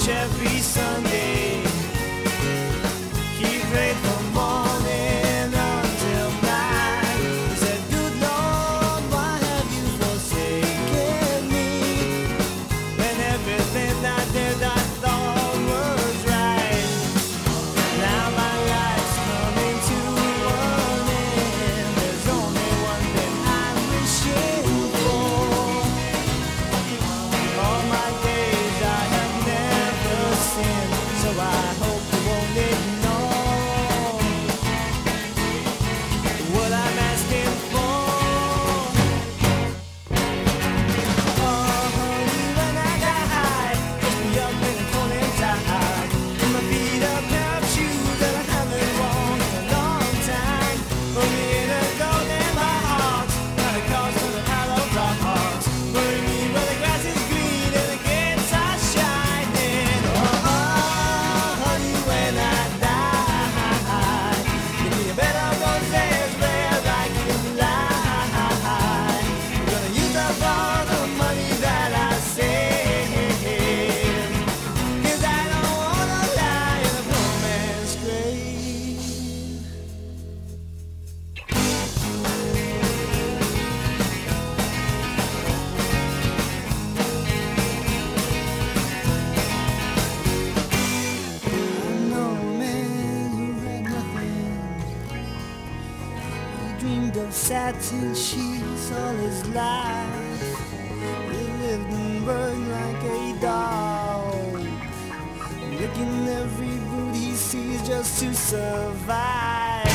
Chevy Sunday. dreamed of satin sheets all his life. He lived and burned like a dog, licking every boot he sees just to survive.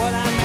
what I